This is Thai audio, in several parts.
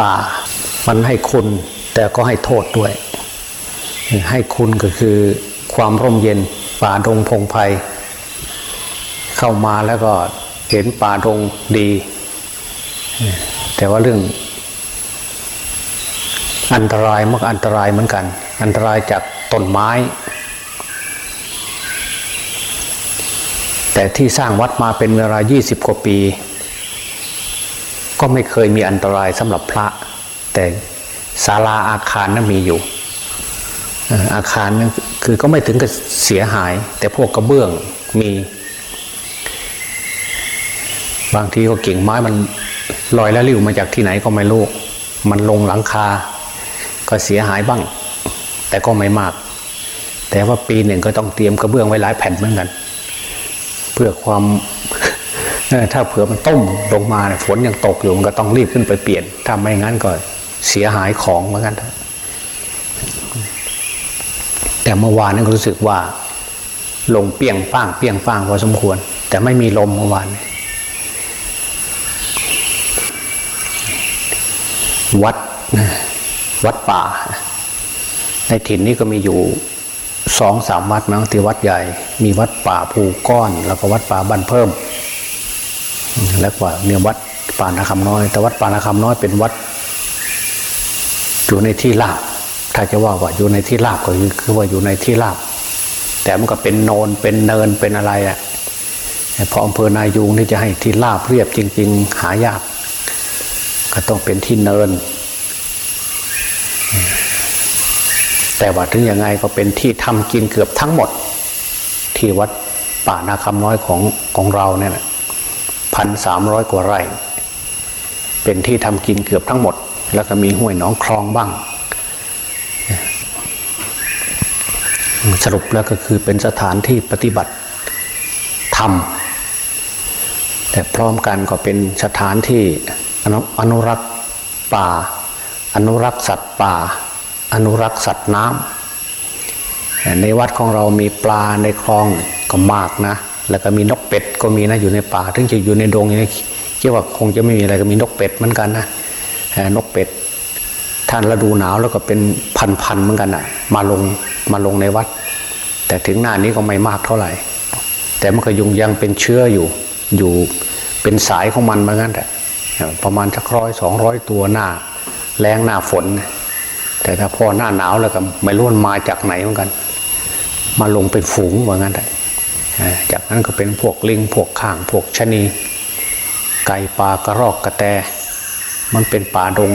ป่า มันให้คุณแต่ก็ให้โทษด้วย ให้คุณก็คือความร่มเย็นป่าดงพงไพ่เข้ามาแล้วก็เห็นป่าดงดี แต่ว่าเรื่อง อันตรายมักอันตรายเหมือนกัน อันตรายจากต้นไม้ แต่ที่สร้างวัดมาเป็นเวลา 20 กว่าปี ก็ไม่เคยมีอันตรายสำหรับพระ แต่ศาลาอาคารนั้นมีอยู่ อาคารนั้นคือก็ไม่ถึงกับเสียหาย แต่พวกกระเบื้องมี บางทีก็กิ่งไม้มันลอยแล้วริ้วมาจากที่ไหนก็ไม่รู้มันลงหลังคา ก็เสียหายบ้าง แต่ก็ไม่มาก แต่ว่าปีหนึ่งก็ต้องเตรียมกระเบื้องไว้หลายแผ่นเหมือนกัน เพื่อความ ถ้าเผื่อมันต้มลงมาฝนยังตกอยู่มันก็ต้องรีบขึ้นไปเปลี่ยน ถ้าไม่งั้นก็เสียหายของเหมือนกันแต่เมื่อวานนั้นรู้สึกว่าลงเปียงป้างเปียงป้างพอสมควร แต่ไม่มีลมเมื่อวาน วัดวัดป่า ในถิ่นนี้ก็มีอยู่สองสามวัดมั้งที่วัดใหญ่ มีวัดป่าภูก้อน แล้วก็วัดป่าบันเพิ่ม แล้วก็มียวัดป่านาคำน้อย แต่วัดป่านาคำน้อยเป็นวัด อยู่ในที่ราบ ถ้าจะว่าว่าอยู่ในที่ราบก็คือว่าอยู่ในที่ราบ แต่มันก็เป็นโนนเป็นเนินเป็นอะไรอะพออำเภอนายูงนี่จะให้ที่ราบเรียบจริง ๆ หายาก ก็ต้องเป็นที่เนิน แต่ว่าถึงยังไงก็เป็นที่ทำกินเกือบทั้งหมด ที่วัดป่านาคำน้อยของของเราเนี่ยแหละ พันสามร้อยกว่าไร่ เป็นที่ทำกินเกือบทั้งหมด แล้วก็มีห้วยหนองคลองบ้าง สรุปแล้วก็คือเป็นสถานที่ปฏิบัติธรรม แต่พร้อมกันก็เป็นสถานที่อนุรักษ์ป่า อนุรักษ์สัตว์ป่า อนุรักษ์สัตว์น้ำในวัดของเรามีปลาในคลองก็มากนะ แล้วก็มีนกเป็ดก็มีนะอยู่ในป่าถึงจะอยู่ในดงอย่างนี้คิดว่าคงจะไม่มีอะไรก็มีนกเป็ดเหมือนกันนะนกเป็ดท่านฤดูหนาวแล้วก็เป็นพันๆเหมือนกันอะมาลงมาลงในวัด แต่ถึงหน้านี้ก็ไม่มากเท่าไหร่ แต่มันก็ยุงยังเป็นเชื้ออยู่อยู่เป็นสายของมันเหมือนกันแต่ประมาณสักร้อยสองร้อยตัวหน้าแรงหน้าฝน แต่ถ้าพอหน้าหนาวแล้วก็ไม่รู้มาจากไหนเหมือนกัน มาลงเป็นฝูงเหมือนกันแต่ จากนั้นก็เป็นพวกลิงพวกข้างพวกชนี ไก่ปลากระรอกกระแต มันเป็นป่าดง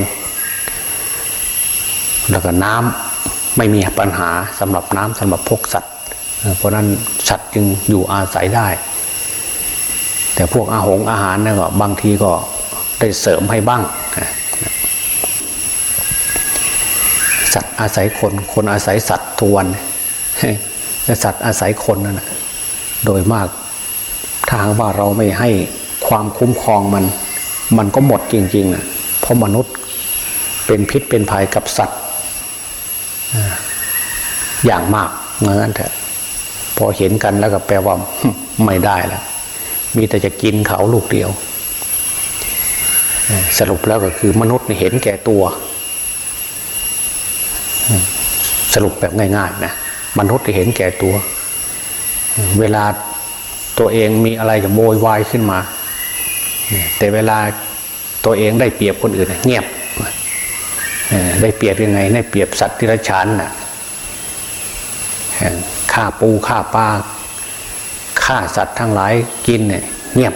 แล้วก็น้ำไม่มีปัญหาสำหรับน้ำสำหรับพวกสัตว์ เพราะนั้นสัตว์จึงอยู่อาศัยได้ แต่พวกอาหงอาหารเนี่ยก็บางทีก็ได้เสริมให้บ้าง สัตว์อาศัยคนคนอาศัยสัตว์ทวนแต่สัตว์อาศัยคนนั่นนะ โดยมากทางว่าเราไม่ให้ความคุ้มครองมัน มันก็หมดจริงๆนะเพราะมนุษย์เป็นพิษเป็นภัยกับสัตว์อย่างมากเหมือนกันเถอะพอเห็นกันแล้วก็แปลว่าไม่ได้แล้วมีแต่จะกินเขาลูกเดียว สรุปแล้วก็คือมนุษย์เห็นแก่ตัว สรุปแบบง่ายๆนะมนุษย์เห็นแก่ตัว เวลาตัวเองมีอะไรจะโวยวายขึ้นมา แต่เวลาตัวเองได้เปรียบคนอื่นเงียบได้เปรียบยังไงได้เปรียบสัตว์ที่ระชานน่ะฆ่าปูฆ่าปลาฆ่าสัตว์ทั้งหลายกินเนี่ยเงียบ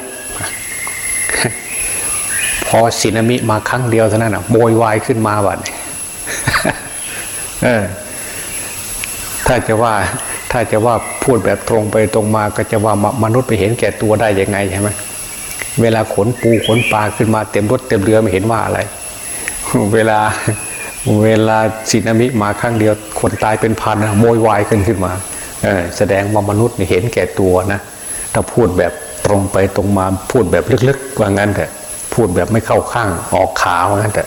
พอสินามิมาครั้งเดียวเท่านั้นอะโวยวายขึ้นมาบัดเออถ้าจะว่า ถ้าจะว่าพูดแบบตรงไปตรงมาก็จะว่ามนุษย์ไปเห็นแก่ตัวได้ยังไงใช่ไหมเวลาขนปูขนปลาขึ้นมาเต็มรถเต็มเรือไม่เห็นว่าอะไร เวลาเวลาสินามิมาครั้งเดียวคนตายเป็นพันโวยวายขึ้นขึ้นมาแสดงว่ามนุษย์เห็นแก่ตัวนะถ้าพูดแบบตรงไปตรงมาพูดแบบลึกๆว่างั้นแต่พูดแบบไม่เข้าข้างออกขาว่างั้นแต่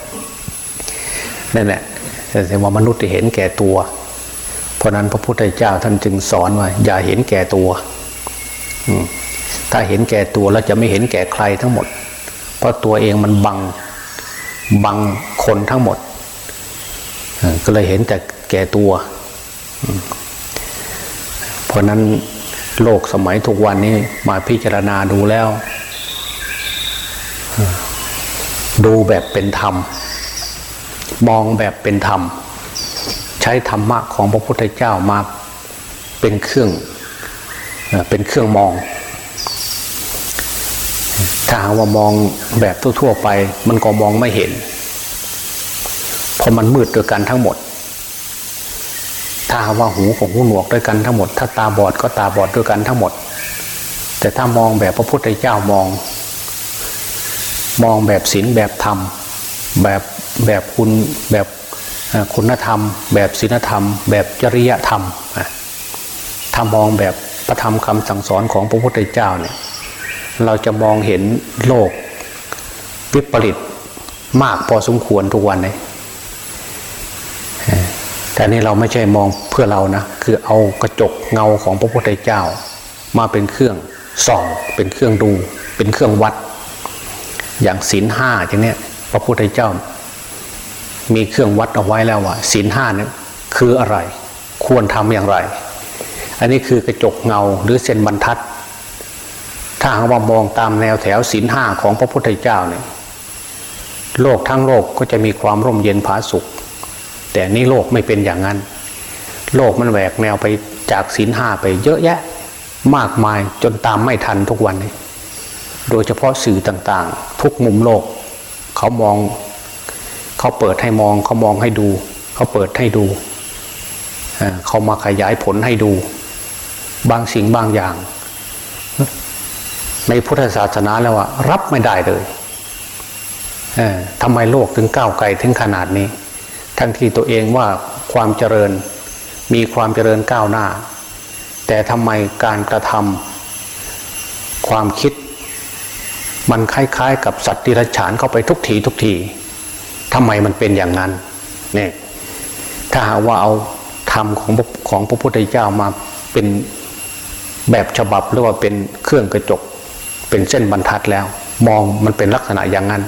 นั่นแหละแสดงว่ามนุษย์เห็นแก่ตัว เพราะนั้นพระพุทธเจ้าท่านจึงสอนว่า อย่าเห็นแก่ตัวถ้าเห็นแก่ตัวแล้วจะไม่เห็นแก่ใครทั้งหมด เพราะตัวเองมันบังบังคนทั้งหมดก็เลยเห็นแต่แก่ตัว เพราะนั้นโลกสมัยทุกวันนี้มาพิจารณาดูแล้ว ดูแบบเป็นธรรม มองแบบเป็นธรรม ใช้ธรรมะของพระพุทธเจ้ามาเป็นเครื่องเป็นเครื่องมอง ถ้าหากว่ามองแบบทั่วๆไป มันก็มองไม่เห็น เพราะมันมืดด้วยกันทั้งหมด ถ้าหากว่าหูของหูหนวกด้วยกันทั้งหมด ถ้าตาบอดก็ตาบอดด้วยกันทั้งหมด แต่ถ้ามองแบบพระพุทธเจ้ามอง มองแบบศีลแบบธรรมแบบแบบคุณแบบ คุณธรรม แบบศีลธรรม แบบจริยธรรมถ้ามองแบบพระธรรมคำสั่งสอนของพระพุทธเจ้าเนี่ยเราจะมองเห็นโลกวิปริตมากพอสมควรทุกวันเลยแต่นี่เราไม่ใช่มองเพื่อเรานะ คือเอากระจกเงาของพระพุทธเจ้า มาเป็นเครื่องส่อง เป็นเครื่องดู เป็นเครื่องวัด อย่างศีลห้าอย่างนี้ยพระพุทธเจ้า มีเครื่องวัดเอาไว้แล้วว่าศีลห้าเนี่ยคืออะไร ควรทำอย่างไร อันนี้คือกระจกเงาหรือเส้นบรรทัด ถ้าหากว่ามองตามแนวแถวศีลห้าของพระพุทธเจ้าเนี่ยโลกทั้งโลกก็จะมีความร่มเย็นผาสุข แต่นี่โลกไม่เป็นอย่างนั้น โลกมันแหวกแนวไปจากศีลห้าไปเยอะแยะมากมายจนตามไม่ทันทุกวันนี้ โดยเฉพาะสื่อต่างๆ ทุกมุมโลก เขามอง เขาเปิดให้มองเขามองให้ดู เขาเปิดให้ดู เขามาขยายผลให้ดู บางสิ่งบางอย่าง ในพุทธศาสนาแล้วว่ารับไม่ได้เลยทำไมโลกถึงก้าวไกลถึงขนาดนี้ ทั้งที่ตัวเองว่าความเจริญมีความเจริญก้าวหน้า แต่ทำไมการกระทำความคิด มันคล้ายๆ กับสัตว์ดิรัจฉานเข้าไปทุกทีทุกที ทำไมมันเป็นอย่างนั้นเนี่ยถ้าหากว่าเอาธรรมของของพระพุทธเจ้ามาเป็นแบบฉบับหรือว่าเป็นเครื่องกระจก เป็นเส้นบรรทัดแล้ว มองมันเป็นลักษณะอย่างนั้น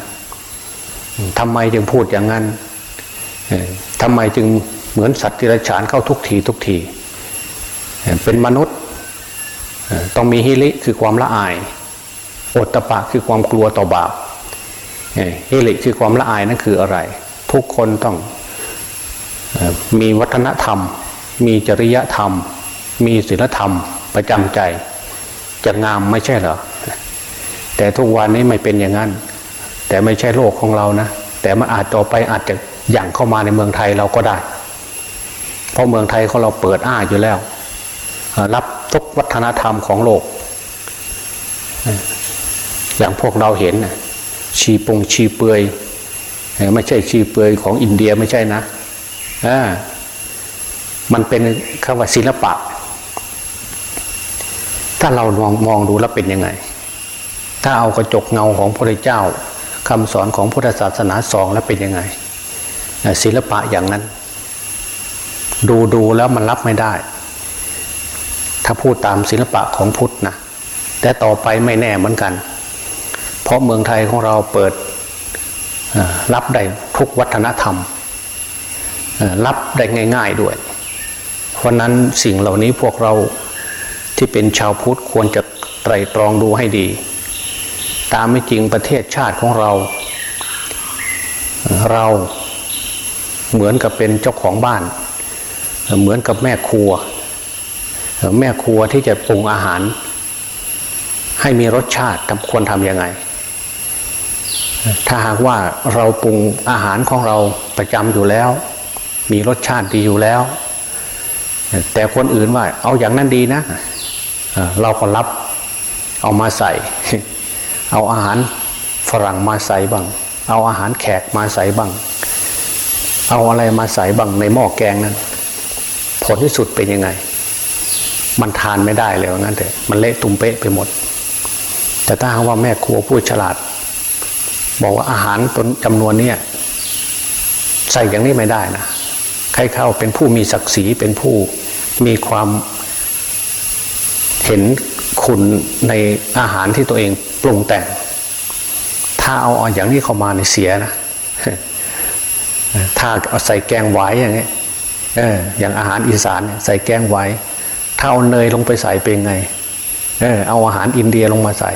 ทำไมจึงพูดอย่างนั้นทำไมจึงเหมือนสัตว์ที่ไรฉานเข้าทุกทีทุกที เป็นมนุษย์ต้องมีฮิริคือความละอายอดตะปะคือความกลัวต่อบาป ฮิริคือความละอายนั่นคืออะไร ทุกคนต้องมีวัฒนธรรม มีจริยธรรม มีศีลธรรมประจำใจ จะงามไม่ใช่เหรอ แต่ทุกวันนี้ไม่เป็นอย่างนั้น แต่ไม่ใช่โลกของเรานะ แต่มันอาจต่อไปอาจจะอย่างเข้ามาในเมืองไทยเราก็ได้ เพราะเมืองไทยของเราเปิดอ้าอยู่แล้ว รับทุกวัฒนธรรมของโลก อย่างพวกเราเห็น ชีปงชีเปือยไม่ใช่ชีเปือยของอินเดียไม่ใช่นะมันเป็นคำว่าศิลปะ ถ้าเรามองมองดูแล้วเป็นยังไง ถ้าเอากระจกเงาของพระเจ้าคำสอนของพุทธศาสนาสองแล้วเป็นยังไง ศิลปะอย่างนั้น ดูดูแล้วมันรับไม่ได้ ถ้าพูดตามศิลปะของพุทธนะแต่ต่อไปไม่แน่เหมือนกัน เพราะเมืองไทยของเราเปิดรับได้ทุกวัฒนธรรม รับได้ง่าย ๆด้วย เพราะนั้นสิ่งเหล่านี้พวกเราที่เป็นชาวพุทธควรจะไตรตรองดูให้ดี ตามไม่จริงประเทศชาติของเรา เราเหมือนกับเป็นเจ้าของบ้าน เหมือนกับแม่ครัว แม่ครัวที่จะปรุงอาหาร ให้มีรสชาติควรทำยังไง ถ้าหากว่าเราปรุงอาหารของเราประจำอยู่แล้ว มีรสชาติดีอยู่แล้ว แต่คนอื่นว่า เอาอย่างนั้นดีนะ เราก็รับเอามาใส่ เอาอาหารฝรั่งมาใส่บ้าง เอาอาหารแขกมาใส่บ้าง เอาอะไรมาใส่บังในหม้อแกงนั้นผลที่สุดเป็นยังไง มันทานไม่ได้เลยงั้นแต่มันเละตุ้มเป๊ะไปหมด แต่ถ้าว่าแม่ครัวพูดฉลาด บอกว่าอาหารตนจำนวนเนี้ใส่อย่างนี้ไม่ได้นะใครเข้าเป็นผู้มีศักดิ์ศรีเป็นผู้มีความเห็นคุณในอาหารที่ตัวเองปรุงแต่ง ถ้าเอาอย่างนี้เข้ามาในเสียนะถ้าเอาใส่แกงไหวายอย่างเงี้ยเอออย่างอาหารอีสานใส่แกงไหวายถ้าเอาเนยลงไปใส่เป็นไงเออเอาอาหารอินเดียลงมาใส่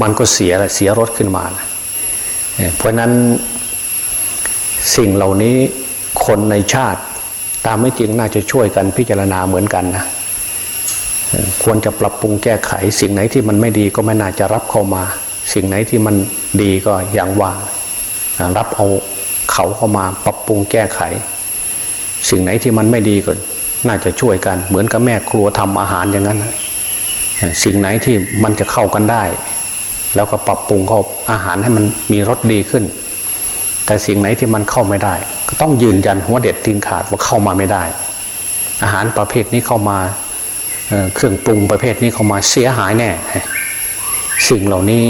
มันก็เสียละเสียรสขึ้นมานะ เพราะนั้นสิ่งเหล่านี้คนในชาติตามไม่จริงน่าจะช่วยกันพิจารณาเหมือนกันนะควรจะปรับปรุงแก้ไข สิ่งไหนที่มันไม่ดีก็ไม่น่าจะรับเข้ามา สิ่งไหนที่มันดีก็อย่างว่ารับเอาเขาเข้ามาปรับปรุงแก้ไข สิ่งไหนที่มันไม่ดีก็น่าจะช่วยกัน เหมือนกับแม่ครัวทำอาหารอย่างนั้น สิ่งไหนที่มันจะเข้ากันได้ แล้วก็ปรับปรุงเข้าอาหารให้มันมีรสดีขึ้น แต่สิ่งไหนที่มันเข้าไม่ได้ ก็ต้องยืนยันหัวเด็ดตีนขาดว่าเข้ามาไม่ได้ อาหารประเภทนี้เข้ามาเครื่องปรุงประเภทนี้เข้ามาเสียหายแน่ สิ่งเหล่านี้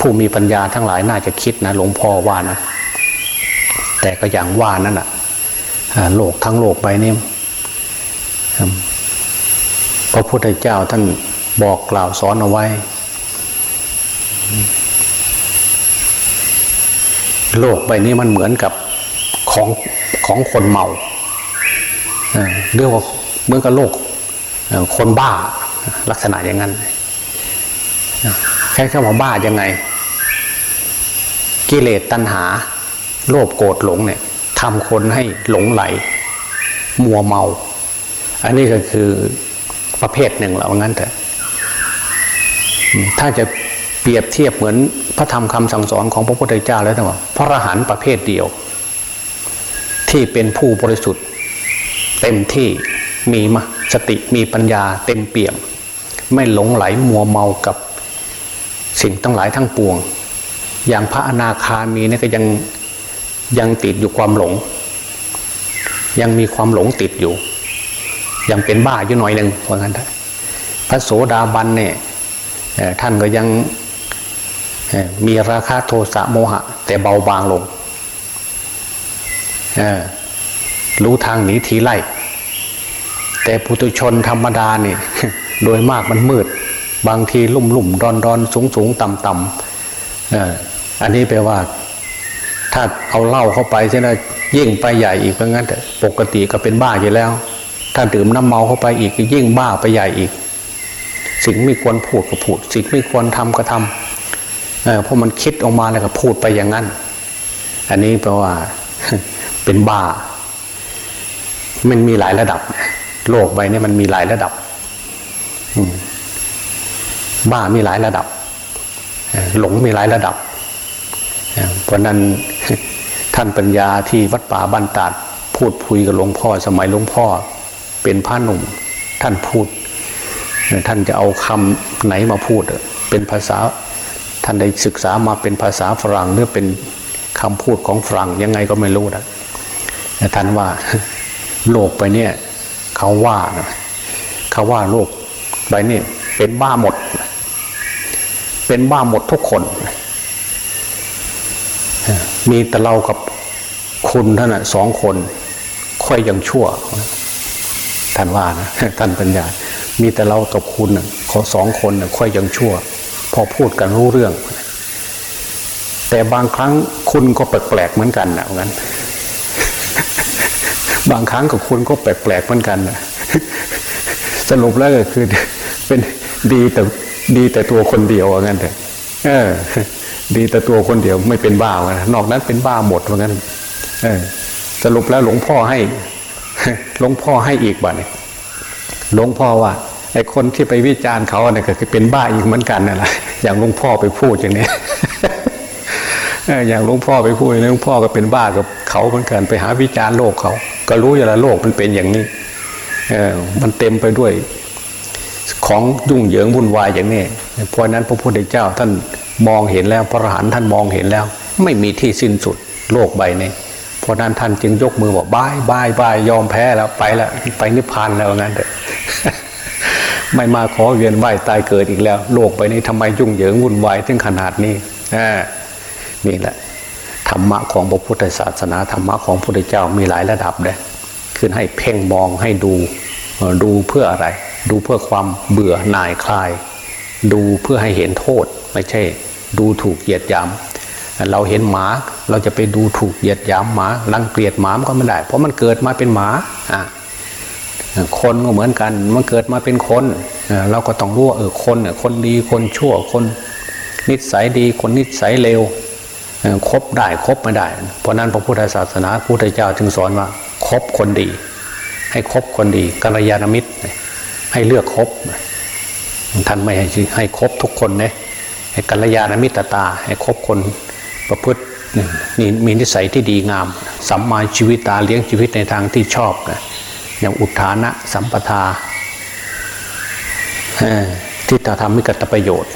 ผู้มีปัญญาทั้งหลายน่าจะคิดนะหลวงพ่อว่านะ แต่ก็อย่างว่านั่นแหะโลกทั้งโลกใบนี้อืมพระพุทธเจ้าท่านบอกกล่าวสอนเอาไว้ โลกใบนี้มันเหมือนกับของของคนเมาเรียกว่าเหมือนกับโลกคนบ้าลักษณะอย่างนั้นแค่ค่ว่าบ้ายังไง กิเลสตัณหา โลภโกรธหลงเนี่ยทำคนให้หลงไหล มัวเมา อันนี้ก็คือประเภทหนึ่งแล้วงั้นเถอะถ้าจะ เปรียบเทียบเหมือนพระธรรมคำสั่งสอนของพระพุทธเจ้าแล้วแต่ว่าพระอรหันต์ประเภทเดียว ที่เป็นผู้บริสุทธิ์ เต็มที่มีมาสติมีปัญญาเต็มเปี่ยม ไม่หลงไหลมัวเมากับสิ่งทั้งหลายทั้งปวง อย่างพระอนาคามีนี่ก็ยังยังติดอยู่ความหลง ยังมีความหลงติดอยู่ ยังเป็นบ้าอยู่หน่อยหนึ่งว่างั้นพระโสดาบันเนี่ยท่านก็ยัง มีราคะโทสะโมหะ แต่เบาบางลง รู้ทางหนีทีไล่ แต่ปุถุชนธรรมดาเนี่ยโดยมากมันมืด บางทีลุ่มลุ่มดอนดอนสูงสูงต่ำต่ำอันนี้แปลว่า ถ้าเอาเหล้าเข้าไปใช่ไหมยิ่งไปใหญ่อีกเพราะงั้นปกติก็เป็นบ้าอยู่แล้ว ถ้าดื่มน้ำเมาเข้าไปอีกก็ยิ่งบ้าไปใหญ่อีก สิ่งไม่ควรพูดก็พูด สิ่งไม่ควรทำก็ทำ เพราะมันคิดออกมาแล้วก็พูดไปอย่างนั้น อันนี้แปลว่าเป็นบ้า มันมีหลายระดับ โลกใบนี้มันมีหลายระดับบ้ามีหลายระดับ หลงมีหลายระดับ เพราะนั้นท่านปัญญาที่วัดป่าบ้านตาดพูดคุยกับหลวงพ่อสมัยหลวงพ่อ เป็นพระหนุ่ม ท่านพูด ท่านจะเอาคำไหนมาพูด เป็นภาษาานได้ศึกษามาเป็นภาษาฝรั่งหรือเป็นคำพูดของฝรั่งยังไงก็ไม่รู้นะแต่ท่านว่าโลกไปเนี่ยเขาว่านะเขาว่าโลกใบนี้เป็นบ้าหมด เป็นบ้าหมดทุกคน มีแต่เรากับคุณท่านนะสองคนค่อยยังชั่วท่านว่านะท่านปัญญา มีแต่เรากับคุณน่ะขอสองคนนะค่อยยังชั่ว พอพูดกันรู้เรื่อง แต่บางครั้งคุณก็แปลกๆเหมือนกันนะงั้น บางครั้งกับคุณก็แปลกๆเหมือนกันนะสรุปแล้วก็คือ เป็นดีแต่ดีแต่ตัวคนเดียวว่างั้นเถอะเออ ดีแต่ตัวคนเดียวไม่เป็นบ้ากันนอกนั้นเป็นบ้าหมดว่างั้น เออ สรุปแล้วหลวงพ่อให้หลวงพ่อให้อีกบ่เนี่ยหลวงพ่อว่า ไอ้คนที่ไปวิจารณ์เขาเนี่ยก็คือเป็นบ้าอีกเหมือนกันนั่นแหละอย่างหลวงพ่อไปพูดอย่างนี้อย่างหลวงพ่อไปพูดอย่างนี้หลวงพ่อก็เป็นบ้ากับเขาเหมือนกันไปหาวิจารณ์โลกเขา ก็รู้อยู่แล้วโลกมันเป็นอย่างนี้เออมันเต็มไปด้วย ของยุ่งเหยิงวุ่นวายอย่างนี้เพราะนั้นพระพุทธเจ้าท่านมองเห็นแล้วพระอรหันต์ท่านมองเห็นแล้ว ไม่มีที่สิ้นสุดโลกใบนี้เพราะฉะนั้นท่านจึงยกมือบอกบายบายบายยอมแพ้แล้วไปแล้วไปนิพพานแล้วงั้นเถอะ ไม่มาขอเวียนว่ายตายเกิดอีกแล้ว โลกใบนี้ทำไมยุ่งเหยิงวุ่นวายถึงขนาดนี้นี่แหละธรรมะของพระพุทธศาสนาธรรมะของพระพุทธเจ้ามีหลายระดับเลยขึ้นให้เพ่งมองให้ดูดูเพื่ออะไร ดูเพื่อความเบื่อหน่ายคลาย ดูเพื่อให้เห็นโทษ ไม่ใช่ ดูถูกเหยียดหยามเราเห็นหมาเราจะไปดูถูกเหยียดหยามหมารังเกียจหมามันก็ไม่ได้ เพราะมันเกิดมาเป็นหมาอะ คนก็เหมือนกันมันเกิดมาเป็นคนเราก็ต้องรู้ว่าเออคนเนี่ยคนดีคนชั่วคนนิสัยดีคนนิสัยเลวเออคบได้คบไม่ได้ เพราะนั้นพระพุทธศาสนาพระพุทธเจ้าจึงสอนว่าคบคนดี ให้คบคนดีกัลยาณมิตร ให้เลือกคบท่านไม่ให้ให้คบทุกคนนะให้กัลยาณมิตรตา ให้คบคนประพฤติมีนิสัยที่ดีงามสัมมาชีวิตตาเลี้ยงชีวิตในทางที่ชอบนะ อย่างอุทานะสัมปทาที่จะทำให้เกิดประโยชน์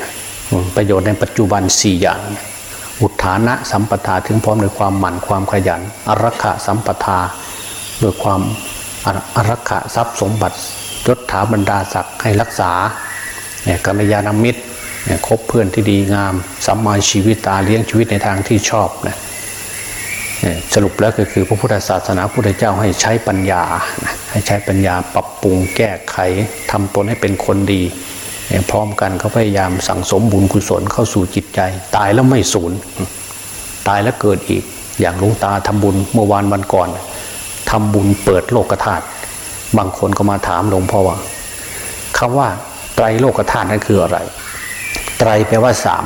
ประโยชน์ในปัจจุบันสี่อย่าง อุทานะสัมปทาถึงพร้อมด้วยความหมั่นความขยันอรักขะสัมปทาด้วยความอรักขะทรัพย์สมบัติยศถาบรรดาศักดิ์ให้รักษาเนี่ยกัลยาณมิตรเนี่ยคบเพื่อนที่ดีงามสัมมาชีวิตตาเลี้ยงชีวิตในทางที่ชอบนะเนี่ย สรุปแล้วก็คือพระพุทธศาสนาพุทธเจ้าให้ใช้ปัญญา ให้ใช้ปัญญาปรับปรุงแก้ไขทำตนให้เป็นคนดี พร้อมกันเขาพยายามสั่งสมบุญกุศลเข้าสู่จิตใจ ตายแล้วไม่สูญตายแล้วเกิดอีกอย่างหลุงตาทำบุญเมื่อวานวันก่อนทำบุญเปิดโลกธาตุบางคนก็มาถามหลวงพ่อว่าคำว่าไตรโลกธาตุนั้นคืออะไร ไตรแปลว่าสาม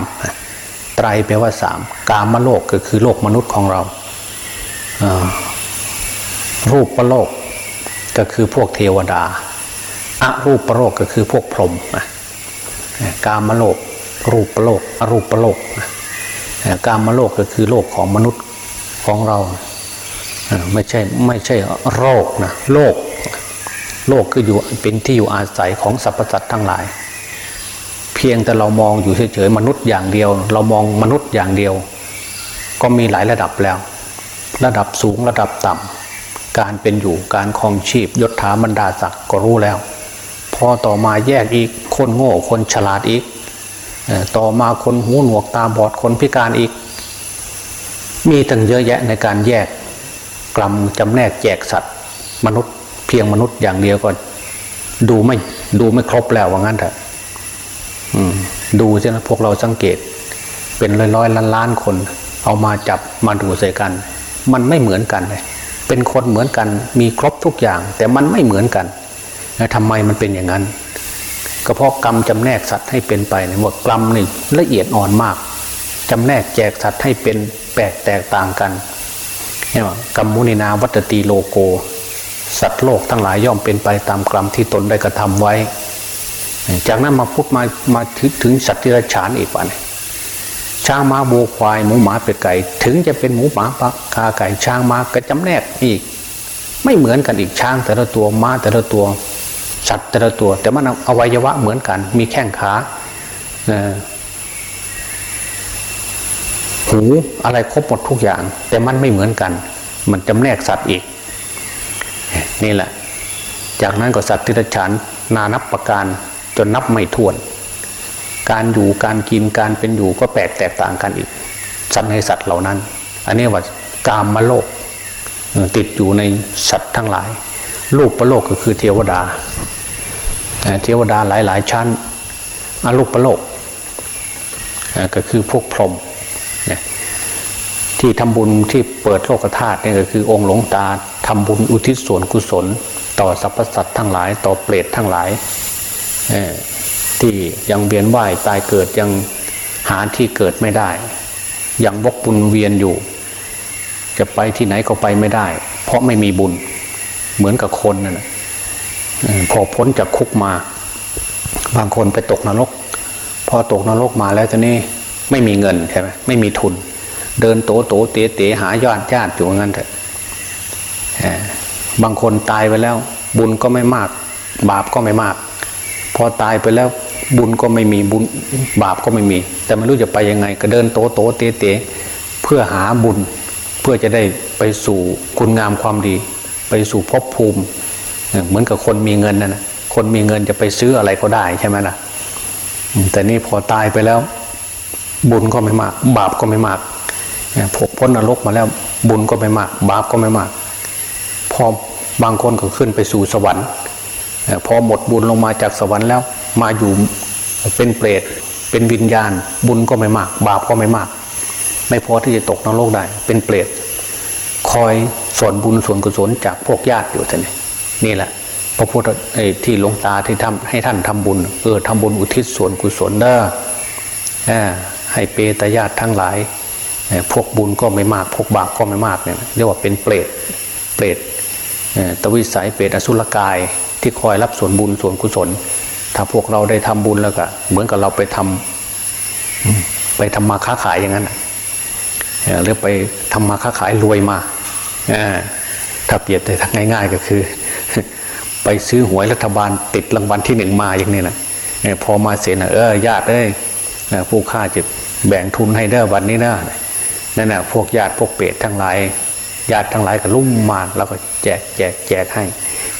ไตรแปลว่าสามกามโลกก็คือโลกมนุษย์ของเรา รูปประโลกก็คือพวกเทวดาอารูปประโลกก็คือพวกพรหมกามโลก รูปประโลกอรูปประโลกกามโลกก็คือโลกของมนุษย์ของเราไม่ใช่ไม่ใช่โรคนะโลก โลกคืออยู่เป็นที่อยู่อาศัยของสรรพสัตว์ทั้งหลาย เพียงแต่เรามองอยู่เฉยๆมนุษย์อย่างเดียว เรามองมนุษย์อย่างเดียว ก็มีหลายระดับแล้ว ระดับสูงระดับต่ำการเป็นอยู่การคลองชีพยศถาบรรดาศักดิ์ก็รู้แล้ว พอต่อมาแยกอีกคนโง่คนฉลาดอีก ต่อมาคนหูหนวกตาบอดคนพิการอีก มีตั้งเยอะแยะในการแยกกลัมจำแนกแจกสัตว์ มนุษย์เพียงมนุษย์อย่างเดียวก็ดูไม่ดูไม่ครบแล้วว่างั้นเถอะดูใช่ไหมพวกเราสังเกต เป็นร้อยร้อยล้านล้านคน เอามาจับมาดูใส่กัน มันไม่เหมือนกันเลย เป็นคนเหมือนกันมีครบทุกอย่าง แต่มันไม่เหมือนกันแล้วทำไมมันเป็นอย่างนั้น ก็เพราะกรรมจำแนกสัตว์ให้เป็นไปเนี่ยหมดกรรมนี่ละเอียดอ่อนมากจำแนกแจกสัตว์ให้เป็นแปลกแตกต่างกันเนี่ยกรรมมุนินาวัตตีโลโก สัตว์โลกทั้งหลายย่อมเป็นไปตามกรรมที่ตนได้กระทำไว้ จากนั้นมาพูดมามาถึงสัตว์ที่รฉานอีกวัน ช้างม้าวัวควายหมูหมาเป็ดไก่ ถึงจะเป็นหมูหมาปลากาไก่ช้างม้าก็จำแนกอีก ไม่เหมือนกันอีกช้างแต่ละตัวม้าแต่ละตัว สัตว์แต่ละตัว แต่มันอวัยวะเหมือนกัน มีแข้งขาหูอะไรครบหมดทุกอย่าง แต่มันไม่เหมือนกัน มันจำแนกสัตว์อีก นี่แหละ จากนั้นก็สัตว์ที่ระฉานนานับประการจนนับไม่ถ้วน การอยู่การกินการเป็นอยู่ก็แปลกแตกต่างกันอีก สัตว์ในสัตว์เหล่านั้น อันนี้ว่ากามมาโลก ติดอยู่ในสัตว์ทั้งหลาย รูปประโลกก็คือเทวดา เทวดาหลาย ๆ ชั้นอรูปประโลกก็คือพวกพรหมที่ทำบุญที่เปิดโลกธาตุนี่ก็คือองค์หลวงตาทำบุญอุทิศส่วนกุศล ต่อสรรพสัตว์ทั้งหลาย ต่อเปรตทั้งหลาย ที่ยังเวียนว่ายตายเกิดยังหาที่เกิดไม่ได้ ยังวกบุญเวียนอยู่ จะไปที่ไหนก็ไปไม่ได้ เพราะไม่มีบุญเหมือนกับคนนั่นพอพ้นจากคุกมา บางคนไปตกนรก พอตกนรกมาแล้วตอนนี้ไม่มีเงินใช่ไหมไม่มีทุน เดินโตโตเตะเตะหายอดญาติอยู่งั้นเถอะบางคนตายไปแล้ว บุญก็ไม่มาก บาปก็ไม่มาก พอตายไปแล้ว บุญก็ไม่มีบุญบาปก็ไม่มี แต่ไม่รู้จะไปยังไง ก็เดินโตโตเตเตเพื่อหาบุญ เพื่อจะได้ไปสู่คุณงามความดี ไปสู่ภพภูมิ เหมือนกับคนมีเงินนะนะคนมีเงินจะไปซื้ออะไรก็ได้ใช่ไหมล่ะแต่นี่พอตายไปแล้ว บุญก็ไม่มาก บาปก็ไม่มากพกพ้นนรกมาแล้วบุญก็ไม่มาก บาปก็ไม่มาก พอบางคนก็ขึ้นไปสู่สวรรค์พอหมดบุญลงมาจากสวรรค์แล้ว มาอยู่เป็นเปรตเป็นวิญญาณ บุญก็ไม่มาก บาปก็ไม่มาก ไม่พอที่จะตกนรกได้ เป็นเปรตคอยส่วนบุญส่วนกุศลจากพวกญาติอยู่ท่านนี่นี่แหละพระพุทธที่หลวงตาที่ทำให้ท่านทำบุญเออทำบุญอุทิศส่วนกุศลเด้อให้เปตญาติทั้งหลาย พวกบุญก็ไม่มาก พวกบาปก็ไม่มากเนี่ยเรียกว่าเป็นเปรตเปรตตวิสัยเปรตอสุรกายที่คอยรับส่วนบุญส่วนกุศล ถ้าพวกเราได้ทำบุญแล้วก็เหมือนกับเราไปทำอืมไปทำมาค้าขายอย่างนั้นเอ่อหรือไปทำมาค้าขายรวยมาถ้าเปรียบแต่ทางง่าย ๆ ก็คือ ไปซื้อหวยรัฐบาลติดรางวัลที่หนึ่งมาอย่างนี้นะพอมาเสียนะเออญาติเอ้ยผู้ค่าจะแบ่งทุนให้เด้อวันนี้นะนั่นนะพวกญาติพวกเปรตทั้งหลายญาติทั้งหลายก็ลุ่มมาแล้วก็แจกแจกแจกให้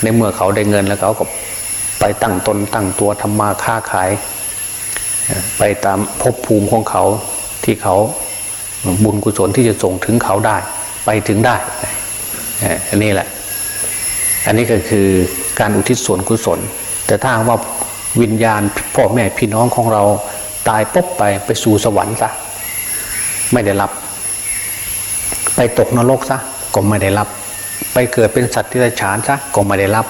ในเมื่อเขาได้เงินแล้วเขาก็ ไปตั้งตนตั้งตัวทำมาค้าขาย ไปตามภพภูมิของเขาที่เขาบุญกุศลที่จะส่งถึงเขาได้ ไปถึงได้อันนี้แหละ อันนี้ก็คือการอุทิศส่วนกุศล แต่ถ้าว่าวิญญาณพ่อแม่พี่น้องของเราตายปุ๊บไปไปสู่สวรรค์ซะไม่ได้รับ ไปตกนรกซะก็ไม่ได้รับ ไปเกิดเป็นสัตว์ที่ไรฉานซะก็ไม่ได้รับ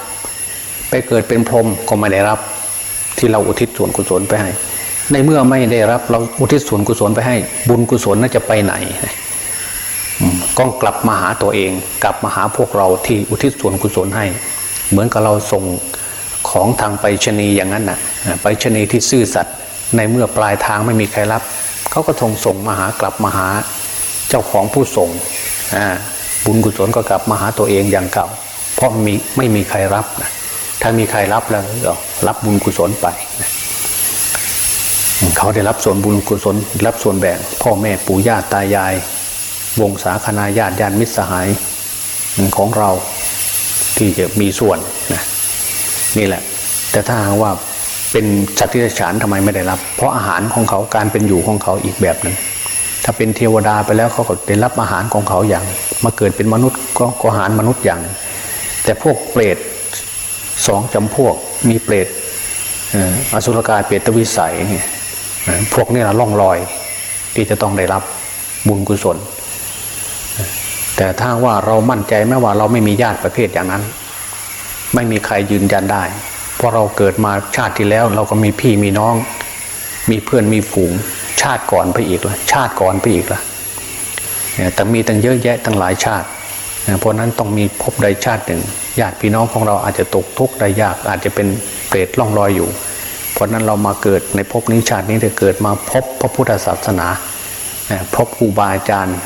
ไปเกิดเป็นพรหมก็ไม่ได้รับ ที่เราอุทิศส่วนกุศลไปให้ ในเมื่อไม่ได้รับเราอุทิศส่วนกุศลไปให้ บุญกุศลน่าจะไปไหนก็กลับมาหาตัวเอง กลับมาหาพวกเราที่อุทิศส่วนกุศลให้ เหมือนกับเราส่งของทางไปรษณีอย่างนั้นน่ะ ไปรษณีที่ซื่อสัตย์ในเมื่อปลายทางไม่มีใครรับเขาก็ทงส่งมาหากลับมาหาเจ้าของผู้ส่งบุญกุศลก็กลับมาหาตัวเองอย่างเก่า เพราะมีไม่มีใครรับนะ ถ้ามีใครรับแล้วก็รับบุญกุศลไป เขาได้รับส่วนบุญกุศล รับส่วนแบ่ง พ่อแม่ปู่ย่าตายาย วงศาคณาญาติญาติมิตรสหายของเราที่จะมีส่วนนะนี่แหละ แต่ถ้าหากว่าเป็นสัตว์ที่ฉานทำไมไม่ได้รับ เพราะอาหารของเขาการเป็นอยู่ของเขาอีกแบบหนึ่งถ้าเป็นเทวดาไปแล้วเขาก็ได้รับอาหารของเขาอย่าง มาเกิดเป็นมนุษย์ก็อาหารมนุษย์อย่าง แต่พวกเปรต สองจำพวกมีเปรตอสุรกายเปรตวิสัยเนี่ยพวกนี้ละล่องลอยที่จะต้องได้รับบุญกุศล แต่ถ้าว่าเรามั่นใจแม้ว่าเราไม่มีญาติประเภทอย่างนั้น ไม่มีใครยืนยันได้ เพราะเราเกิดมาชาติที่แล้ว เราก็มีพี่มีน้อง มีเพื่อนมีฝูง ชาติก่อนไปอีกละชาติก่อนไปอีกละเนี่ยแต่มีตั้งเยอะแยะตั้งหลายชาติเพราะนั้นต้องมีภพใดชาติหนึ่ง ญาติพี่น้องของเราอาจจะตกทุกข์ได้ยากอาจจะเป็นเปรตล่องลอยอยู่ เพราะนั้นเรามาเกิดในภพนี้ชาตินี้จะเกิดมาพบพระพุทธศาสนาพบครูบาอาจารย์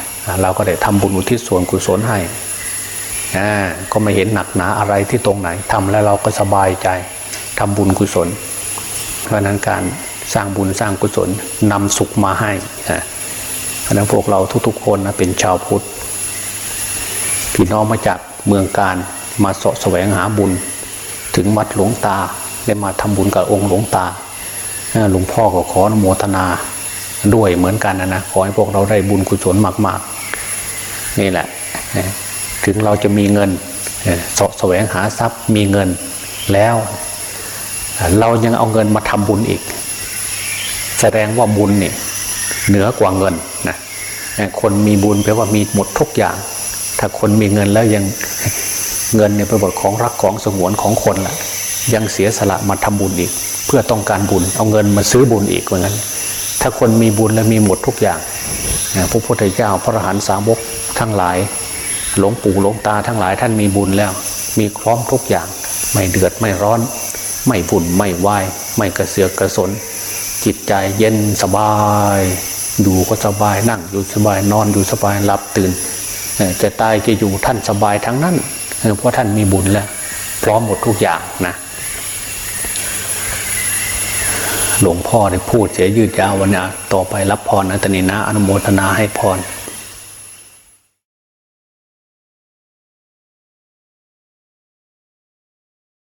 เราก็ได้ทำบุญอุทิศส่วนกุศลให้ก็ไม่เห็นหนักหนาอะไรที่ตรงไหนทำแล้วเราก็สบายใจทำบุญกุศล เพราะนั้นการสร้างบุญสร้างกุศลนำสุขมาให้เพราะนั้นพวกเราทุกๆคนนะเป็นชาวพุทธพี่น้องมาจากเมืองการ มาเสาะแสวงหาบุญ ถึงวัดหลวงตาได้มาทำบุญกับองค์หลวงตาหลวงพ่อก็ขออนุโมทนาด้วยเหมือนกันนะนะขอให้พวกเราได้บุญกุศลมาก ๆ นี่แหละ ถึงเราจะมีเงินส่อเสะแสวงหาทรัพย์มีเงินแล้ว เรายังเอาเงินมาทำบุญอีก แสดงว่าบุญเนี่ยเหนือกว่าเงินนะคนมีบุญแปลว่ามีหมดทุกอย่าง ถ้าคนมีเงินแล้วยัง เงินเนี่ยเป็นบทของรักของสงวนของคนละยังเสียสละมาทำบุญอีก เพื่อต้องการบุญ เอาเงินมาซื้อบุญอีกว่างั้นถ้าคนมีบุญแล้วมีหมดทุกอย่างพระพุทธเจ้าพระอรหันตสาวกทั้งหลาย หลวงปู่หลวงตาทั้งหลายท่านมีบุญแล้ว มีพร้อมทุกอย่าง ไม่เดือดไม่ร้อน ไม่บุ่นไม่วายไม่กระเสือกกระสน จิตใจเย็นสบายอยู่ก็สบายนั่งอยู่สบายนอนอยู่สบายหลับตื่นจะตายจะอยู่ท่านสบายทั้งนั้น เพราะท่านมีบุญแล้ว พร้อมหมดทุกอย่างนะหลวงพ่อได้พูดเสียยืดยาววันนี้ต่อไปรับพรนะตนีนะ อนุโมทนาให้พร